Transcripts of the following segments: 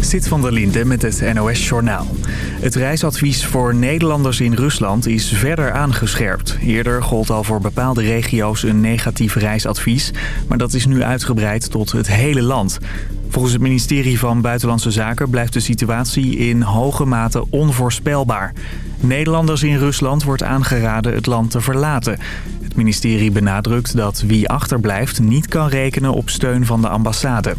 Zit van der Linde met het NOS-journaal. Het reisadvies voor Nederlanders in Rusland is verder aangescherpt. Eerder gold al voor bepaalde regio's een negatief reisadvies... maar dat is nu uitgebreid tot het hele land. Volgens het ministerie van Buitenlandse Zaken blijft de situatie in hoge mate onvoorspelbaar. Nederlanders in Rusland wordt aangeraden het land te verlaten. Het ministerie benadrukt dat wie achterblijft niet kan rekenen op steun van de ambassade.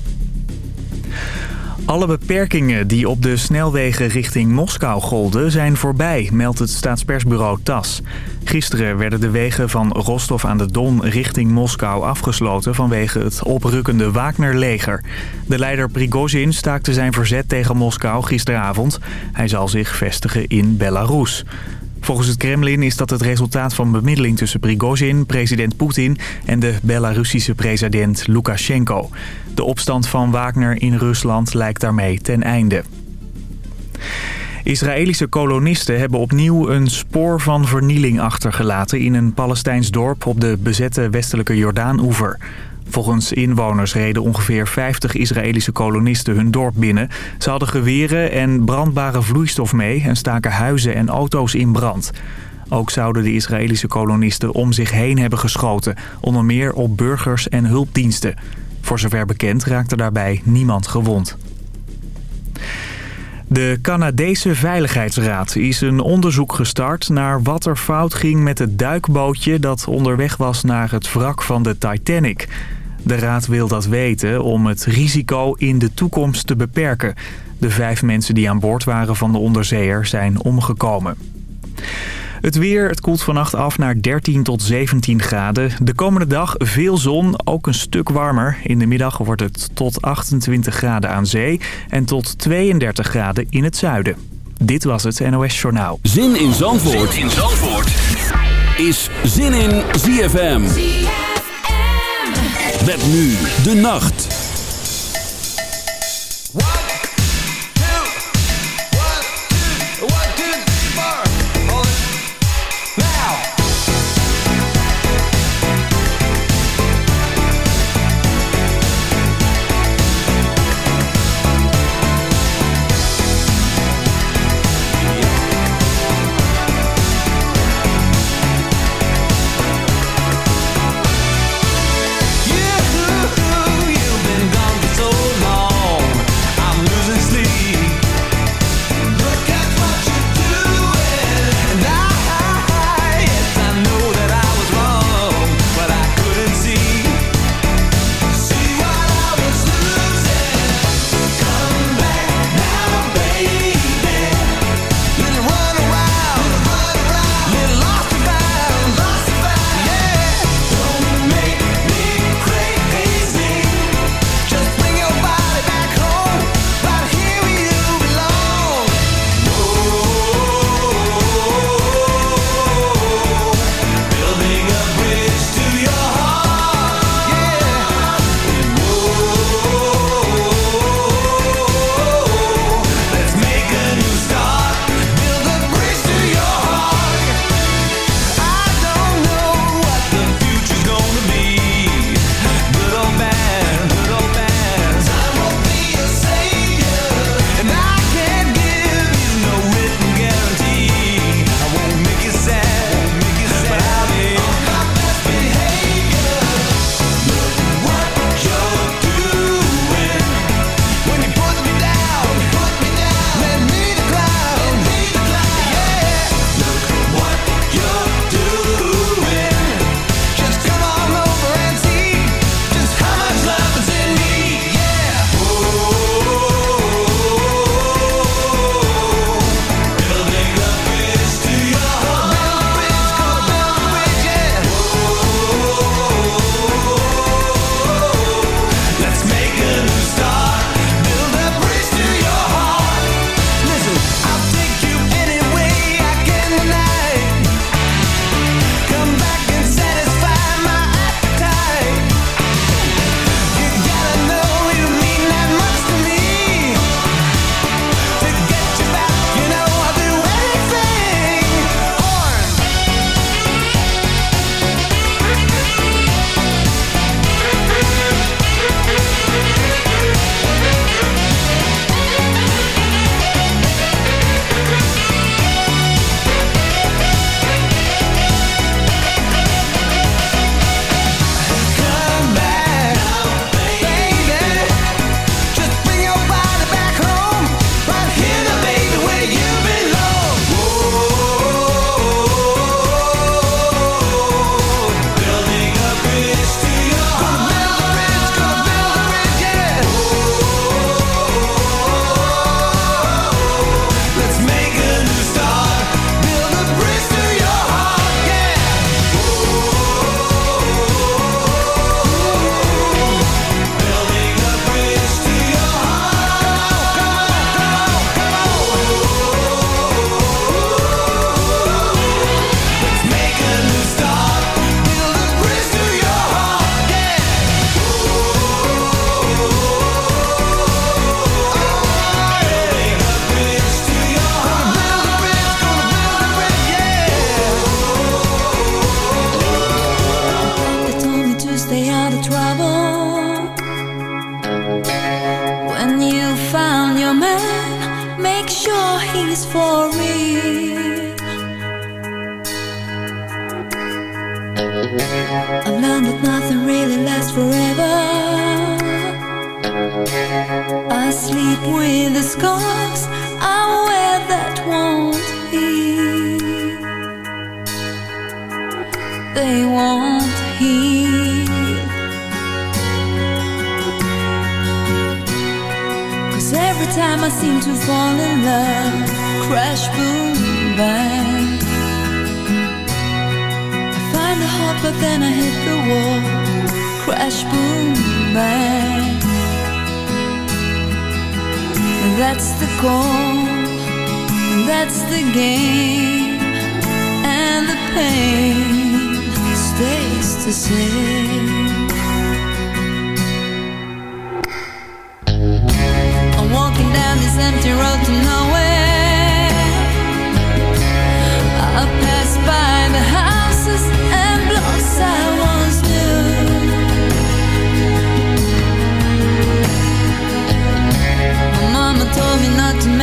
Alle beperkingen die op de snelwegen richting Moskou golden zijn voorbij, meldt het staatspersbureau TAS. Gisteren werden de wegen van Rostov aan de Don richting Moskou afgesloten vanwege het oprukkende Wagner-leger. De leider Prigozhin staakte zijn verzet tegen Moskou gisteravond. Hij zal zich vestigen in Belarus. Volgens het Kremlin is dat het resultaat van bemiddeling tussen Prigozhin, president Poetin en de Belarusische president Lukashenko. De opstand van Wagner in Rusland lijkt daarmee ten einde. Israëlische kolonisten hebben opnieuw een spoor van vernieling achtergelaten... in een Palestijns dorp op de bezette westelijke Jordaan-oever. Volgens inwoners reden ongeveer 50 Israëlische kolonisten hun dorp binnen. Ze hadden geweren en brandbare vloeistof mee en staken huizen en auto's in brand. Ook zouden de Israëlische kolonisten om zich heen hebben geschoten, onder meer op burgers en hulpdiensten. Voor zover bekend raakte daarbij niemand gewond. De Canadese Veiligheidsraad is een onderzoek gestart naar wat er fout ging met het duikbootje dat onderweg was naar het wrak van de Titanic. De raad wil dat weten om het risico in de toekomst te beperken. De vijf mensen die aan boord waren van de onderzeeër zijn omgekomen. Het weer, het koelt vannacht af naar 13 tot 17 graden. De komende dag veel zon, ook een stuk warmer. In de middag wordt het tot 28 graden aan zee en tot 32 graden in het zuiden. Dit was het NOS Journaal. Zin in Zandvoort, zin in Zandvoort. is Zin in ZFM. Met nu de nacht.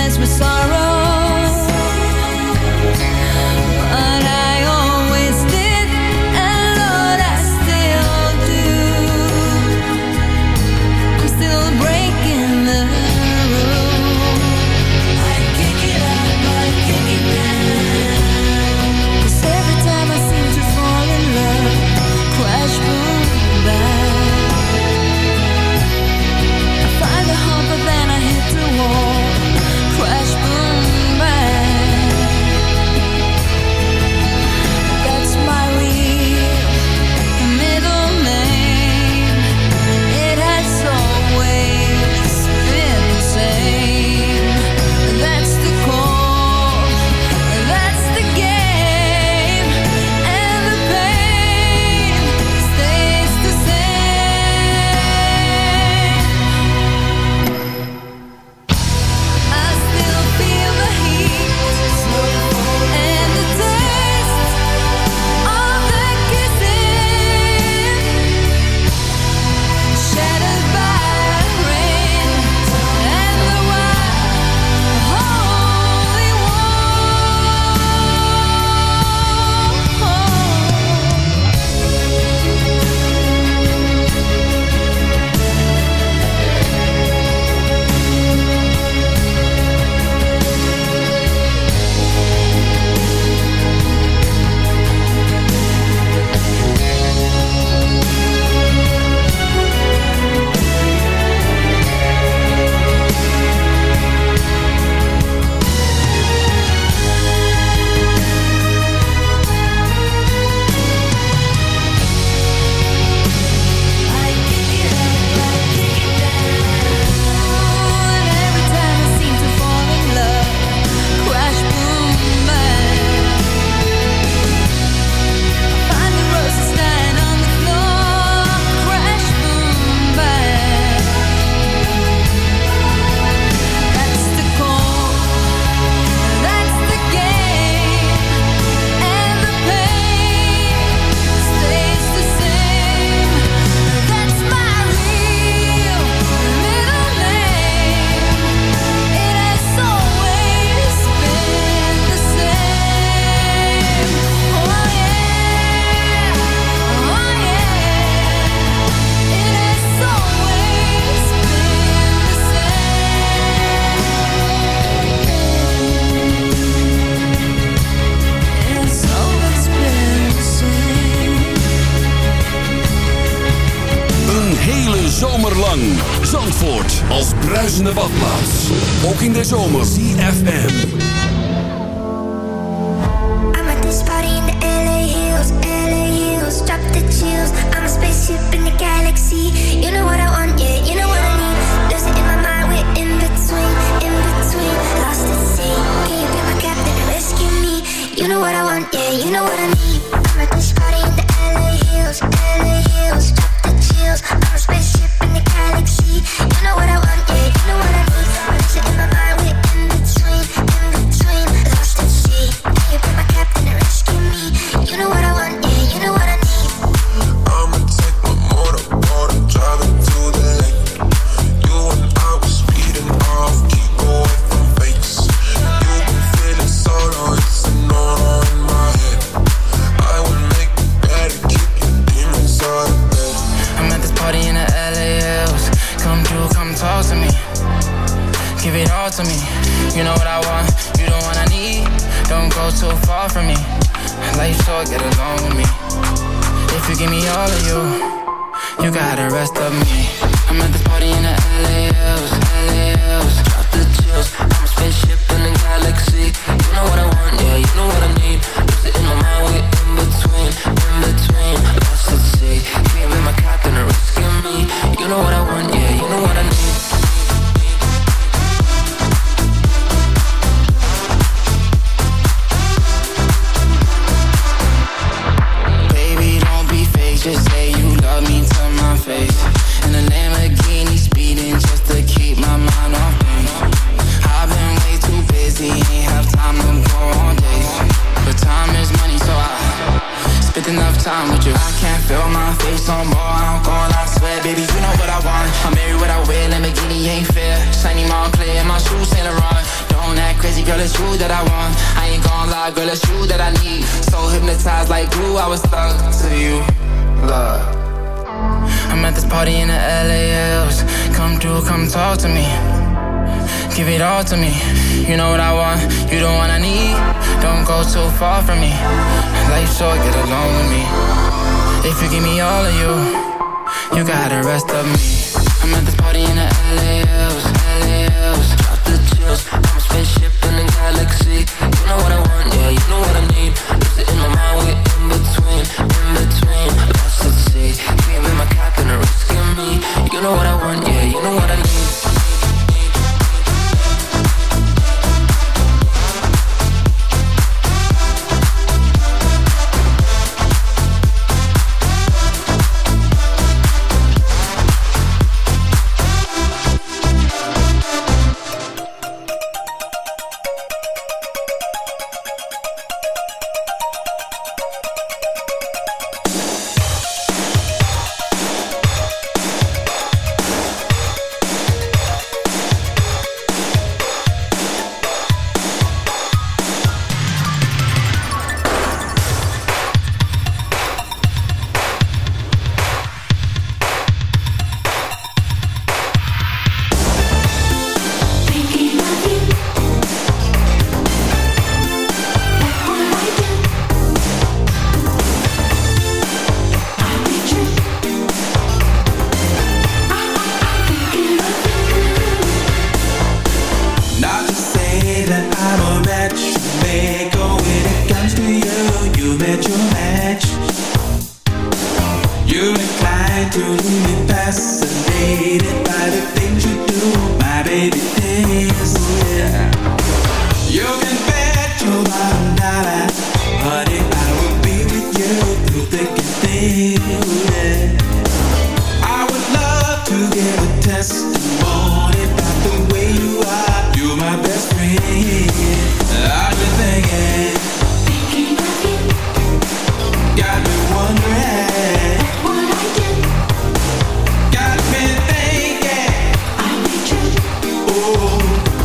with sorrow.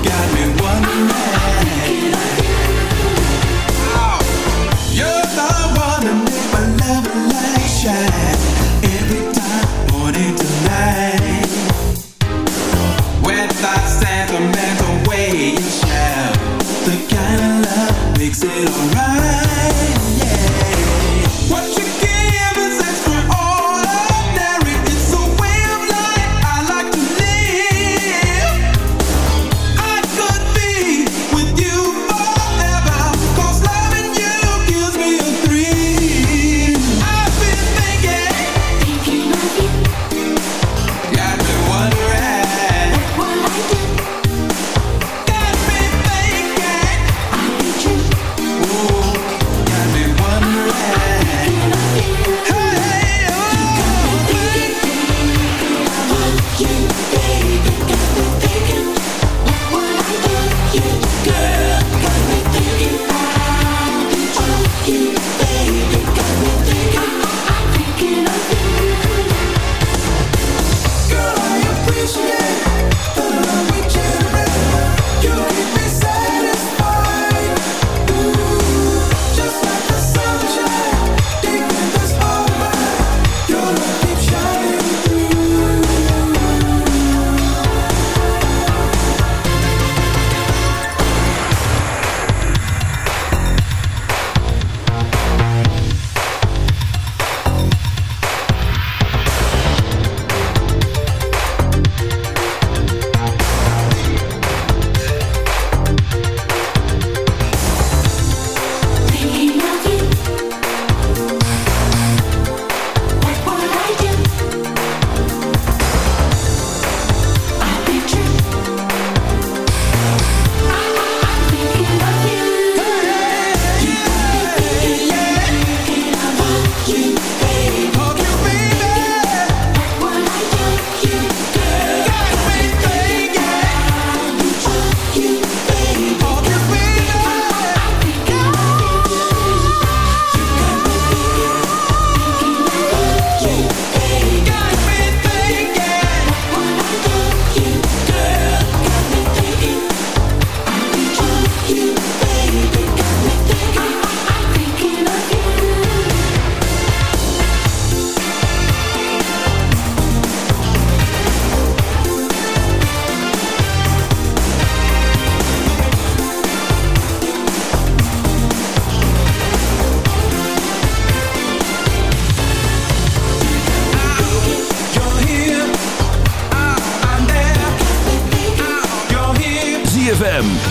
got me wondering.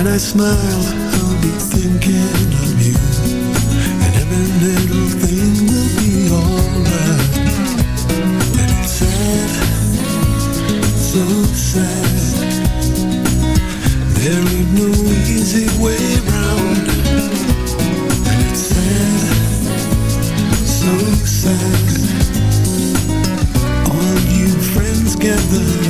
When I smile, I'll be thinking of you. And every little thing will be alright. And it's sad, so sad. There ain't no easy way round. And it's sad, so sad. All you friends gather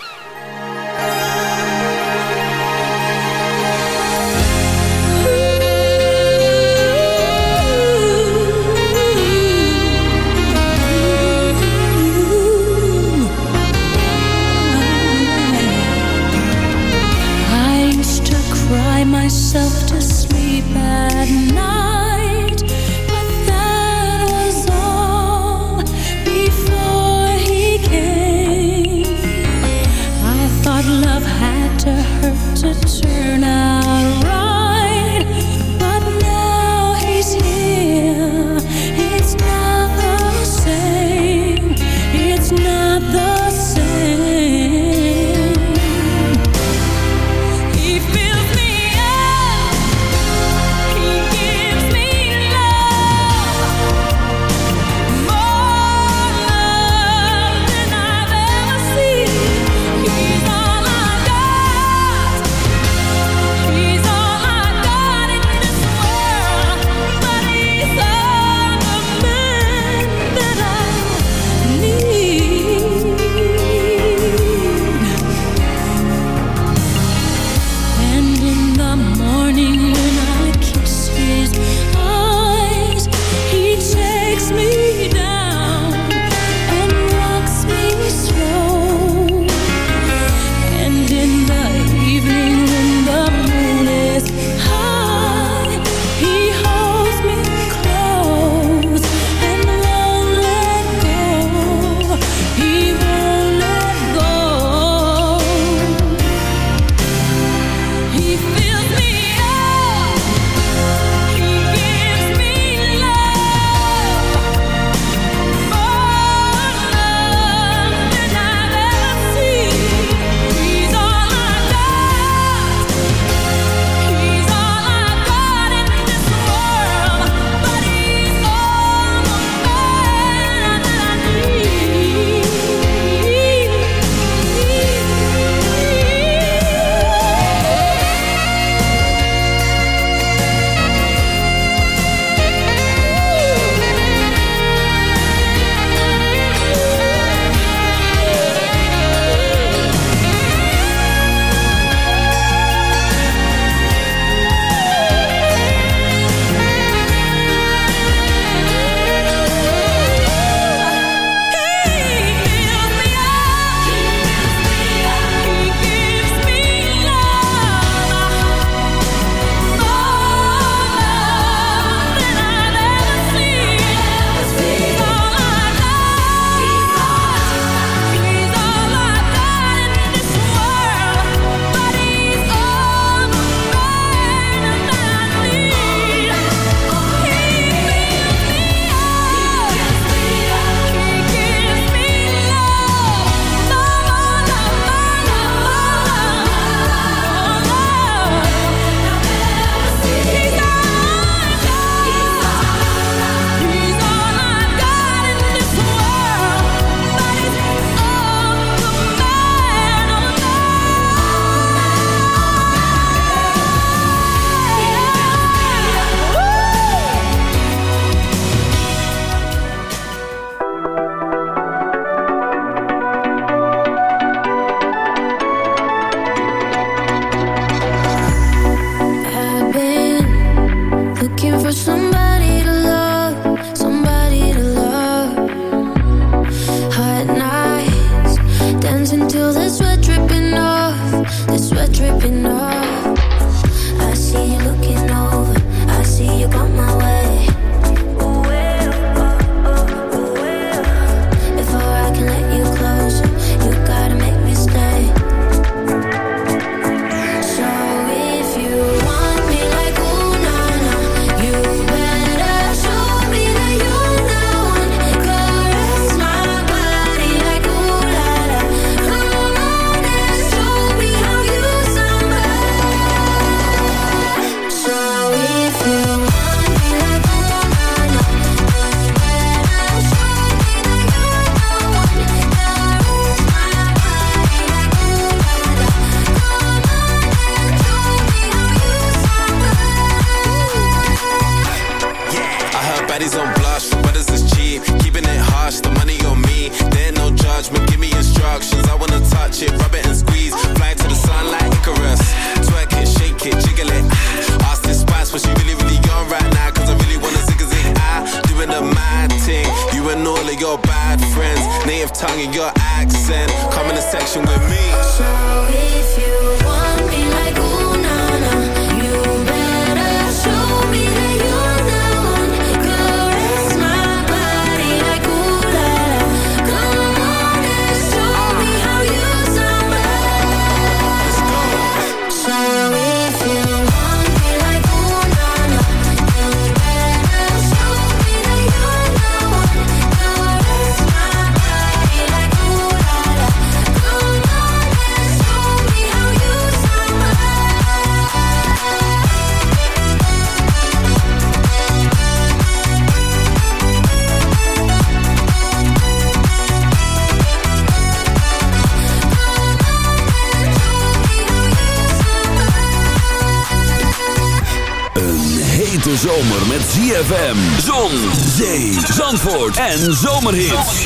Hete zomer met ZFM, zon, zee, zandvoort en zomerhits.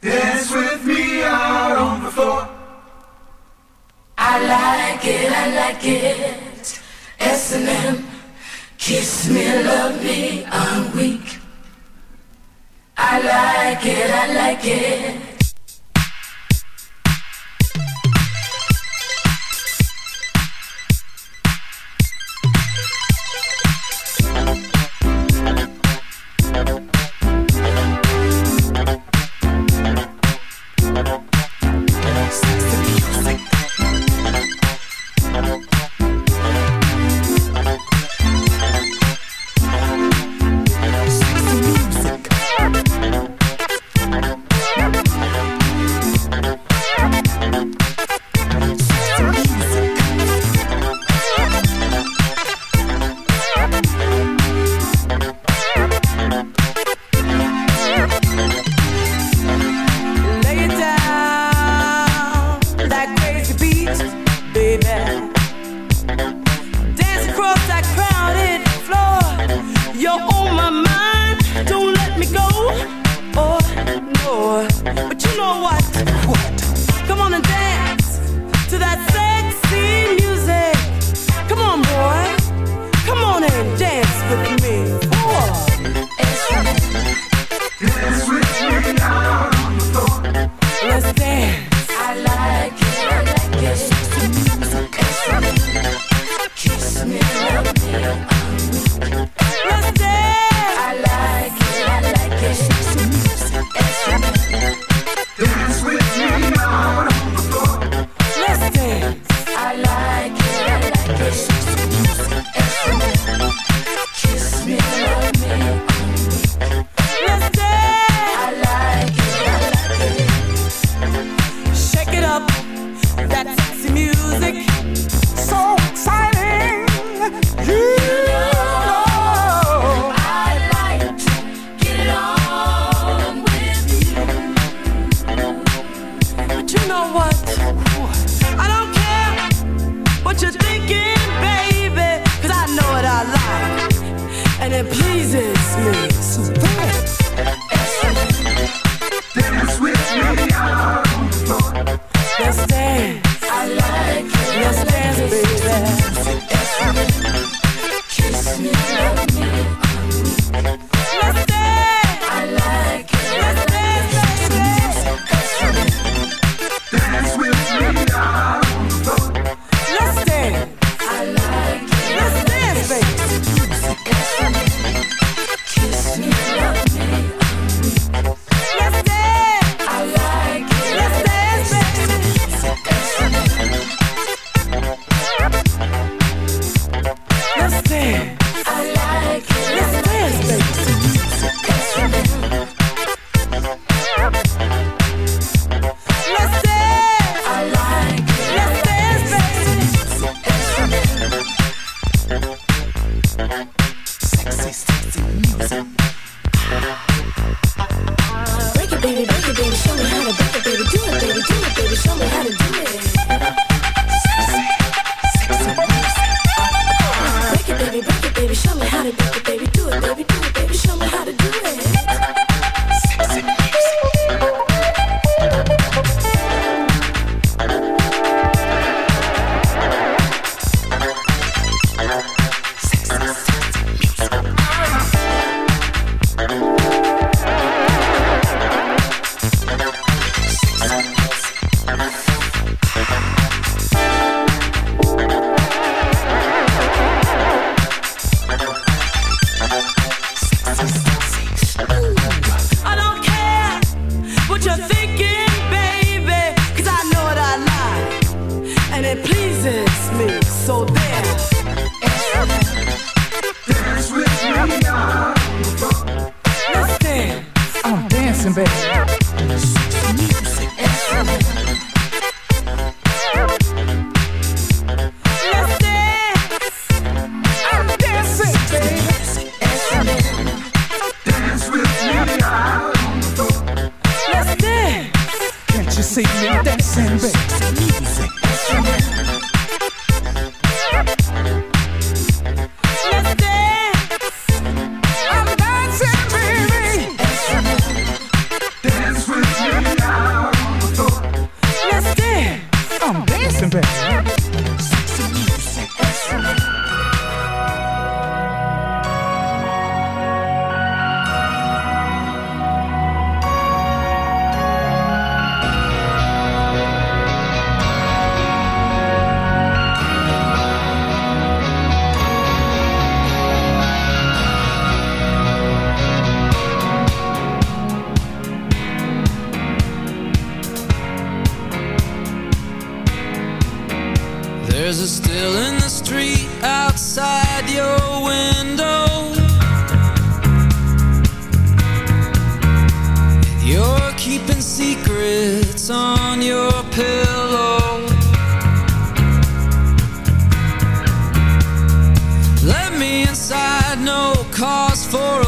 Dance with me out on the floor. I like it, I like it. S&M, kiss me, love me, I'm weak. I like it, I like it. There's a still in the street outside your window. You're keeping secrets on your pillow. Let me inside, no cause for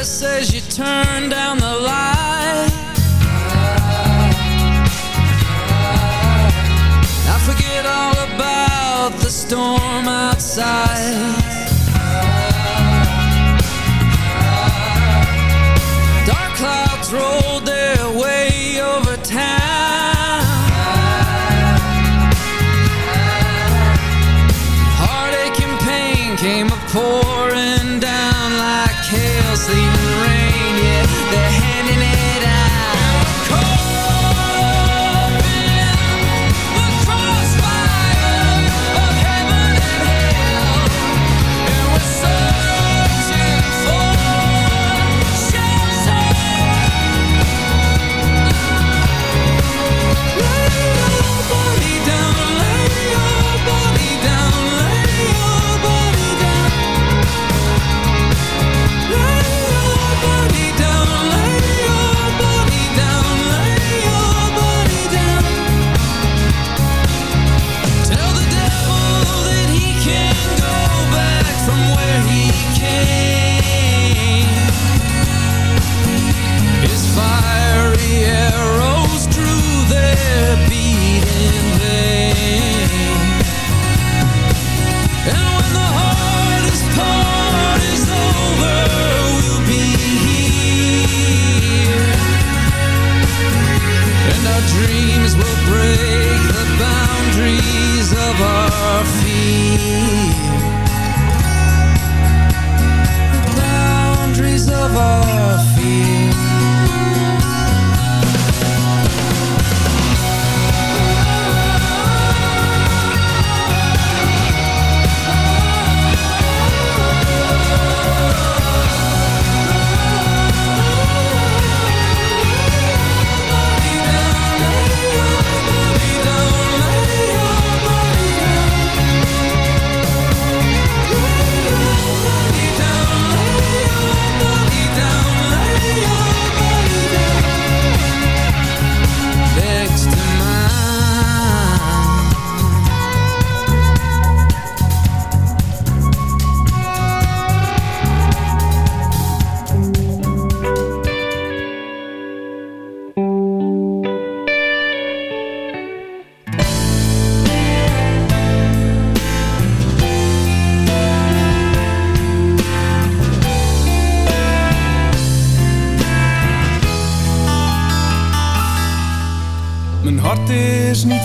As you turn down the light. I forget all about the storm outside.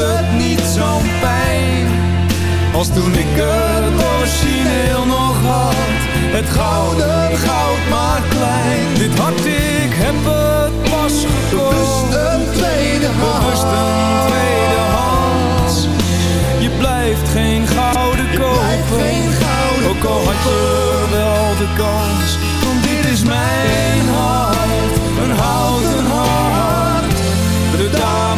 Het niet zo'n pijn. Als toen ik het origineel nog had, het gouden goud maar klein. Dit hart, ik heb het pas gekocht. Bewust een tweede hand. Bewust een tweede hand. Je blijft geen gouden kopen. Ook al had je wel de kans. Want dit is mijn hart, een houten hart. De dames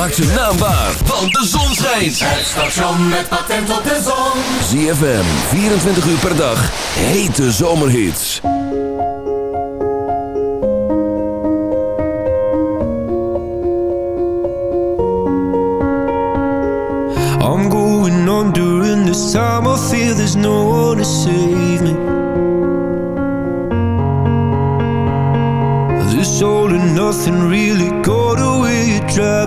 Maak zijn naam waar, want de zon schijnt. Het station met patent op de zon. ZFM, 24 uur per dag. Hete zomerhits. I'm going on during this time. I feel there's no one to save me. This all and nothing. You're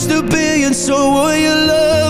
used to be and so were your love.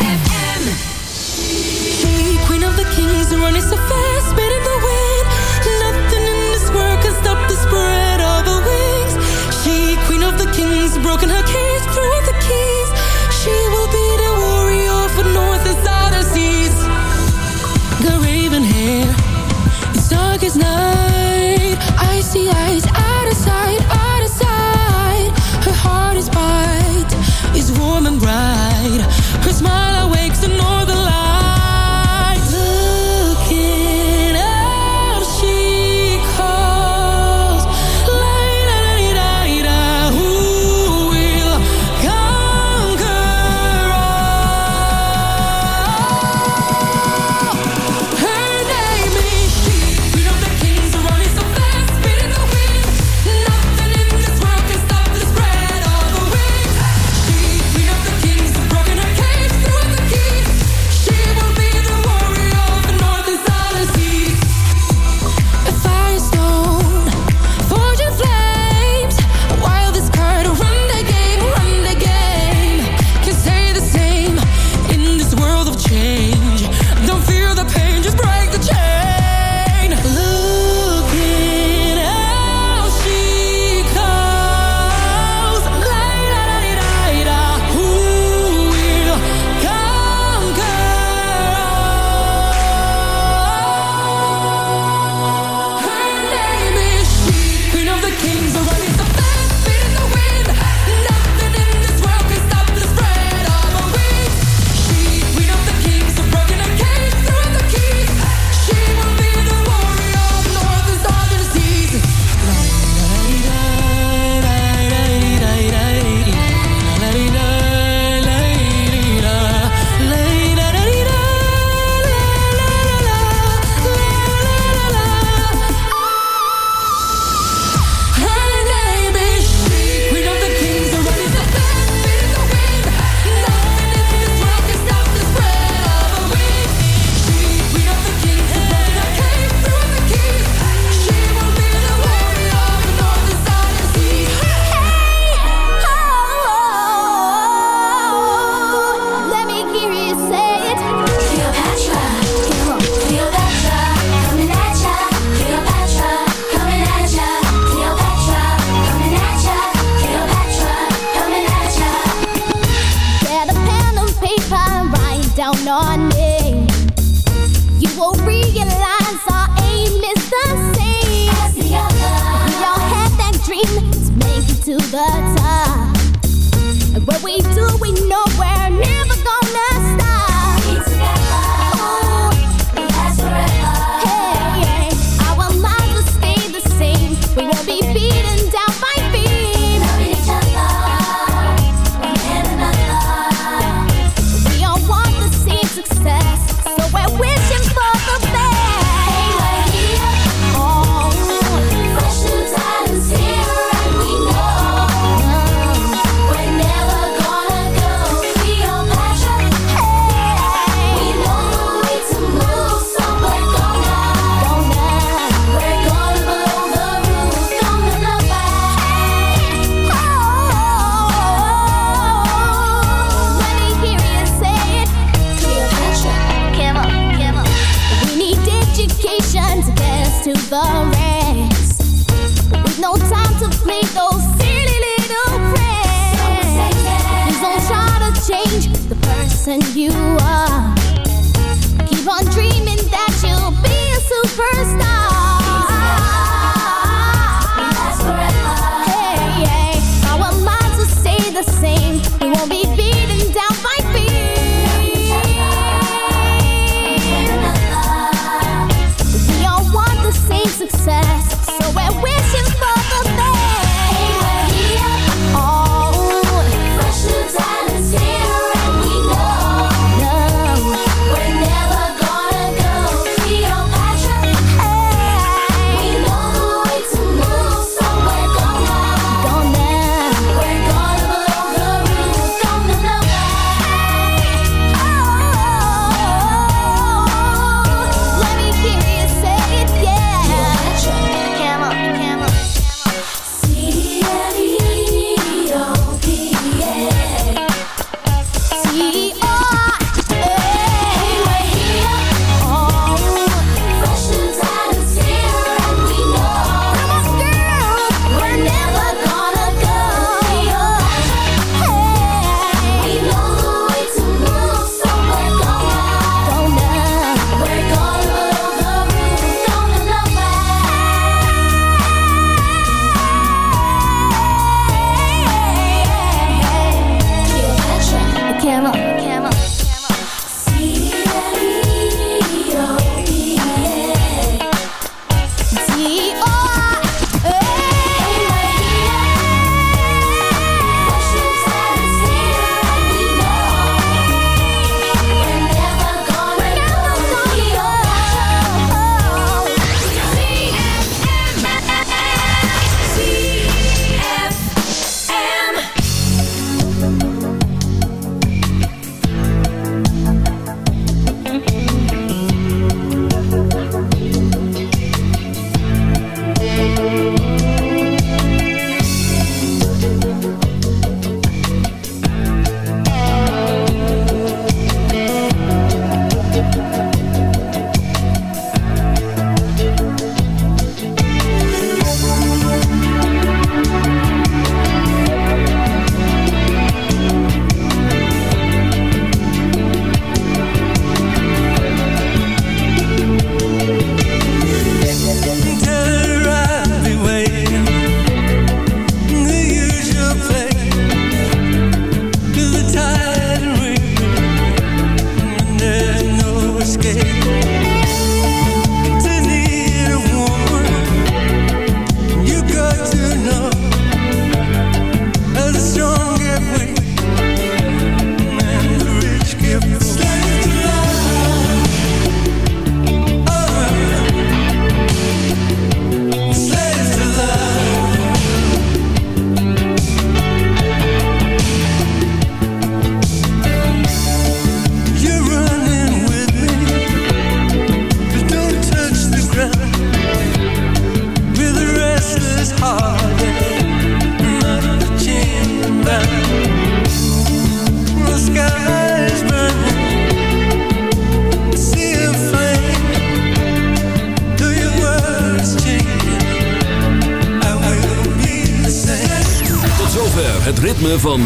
Her smile